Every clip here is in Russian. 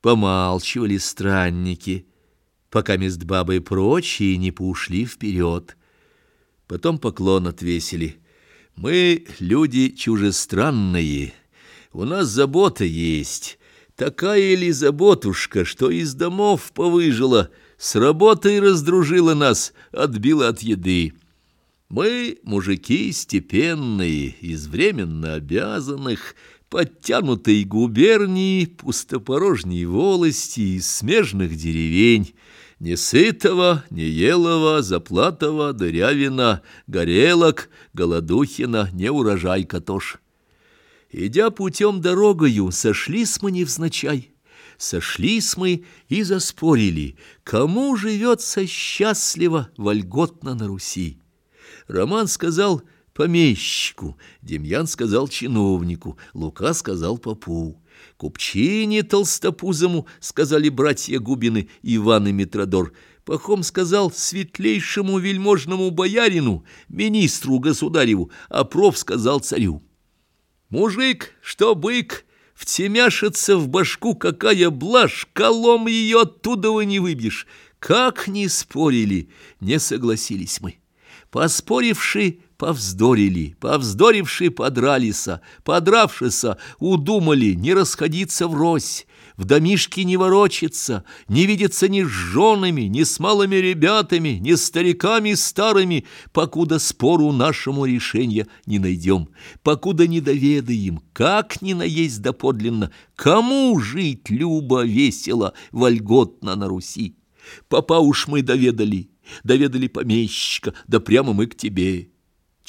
Помалчивали странники, пока мест бабы и прочие не поушли вперед. Потом поклон отвесили. Мы люди чужестранные, у нас забота есть. Такая ли заботушка, что из домов повыжила, с работой раздружила нас, отбила от еды. Мы, мужики степенные, из временно обязанных, подтянутой губернии, пустопорожней волости, из смежных деревень, не сытого, не елого, заплатого, дырявина, горелок, голодухина, не урожай катош. Идя путем дорогою, сошлись мы невзначай. Сошлись мы и заспорили, кому живется счастливо, вольготно на Руси. Роман сказал помещику, Демьян сказал чиновнику, Лука сказал попу. Купчине толстопузому сказали братья Губины, Иван и Митродор. Пахом сказал светлейшему вельможному боярину, министру государеву, а проф сказал царю. Мужик, что бык, втемяшится в башку, какая блажь, колом ее оттуда вы не выбьешь. Как ни спорили, не согласились мы. Поспоривши, повздорили, повздоривши, подралися, подравшися, удумали не расходиться врозь, в домишке не ворочаться, не видеться ни с женами, ни с малыми ребятами, ни с стариками старыми, покуда спору нашему решения не найдем, покуда не доведаем, как ни наесть доподлинно, кому жить любо, весело, вольготно на Руси. Папа уж мы доведали, доведали помещика, да прямо мы к тебе.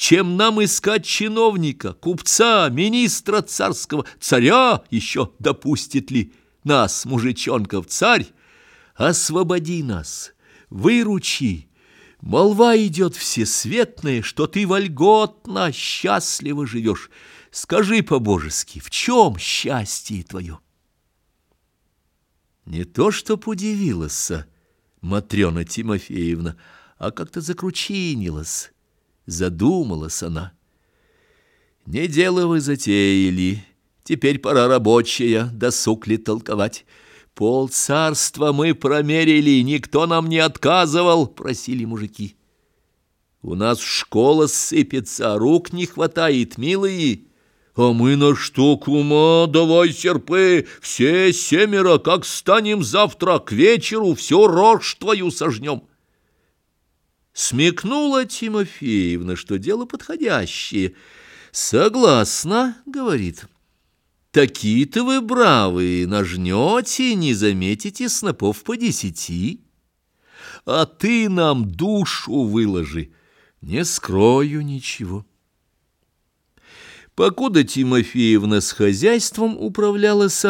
Чем нам искать чиновника, купца, министра царского, царя еще допустит ли нас, мужичонков, царь? Освободи нас, выручи. Молва идет всесветная, что ты вольготно, счастливо живешь. Скажи по-божески, в чем счастье твое? Не то, чтоб удивилась, Матрена Тимофеевна, а как-то закручинилась, задумалась она. Не дело вы затеяли, теперь пора рабочая, досуг ли толковать. Пол царства мы промерили, никто нам не отказывал, просили мужики. У нас школа сыпется, рук не хватает, милые. А мы на что, кума, давай серпы, все семеро, как станем завтра к вечеру, все рожь твою сожнем. Смекнула Тимофеевна, что дело подходящее. «Согласна», — говорит, — «такие-то вы бравые, нажнете, не заметите снопов по десяти. А ты нам душу выложи, не скрою ничего». Покуда Тимофеевна с хозяйством управлялась,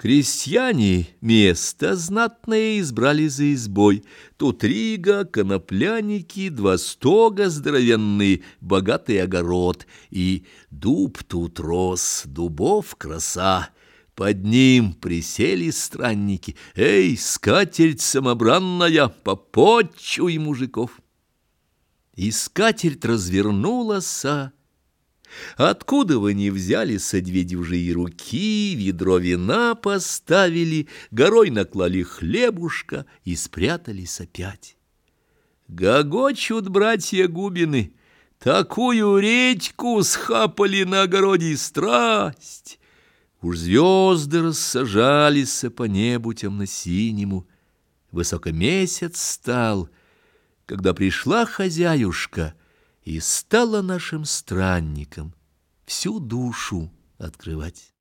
крестьяне место знатное избрали за избой. Тут рига, конопляники, два стога здоровенные, богатый огород. И дуб тут рос, дубов краса. Под ним присели странники. «Эй, скатерть самобранная, попотчуй мужиков!» И скатерть развернулась, Откуда вы не взяли со две дюжие руки, ведро вина поставили, горой наклали хлебушка и спрятались опять? Гогочут братья Губины, такую редьку схапали на огороде страсть. Уж звезды рассажались по небу темно-синему, высокомесяц стал, когда пришла хозяюшка — и стала нашим странником всю душу открывать.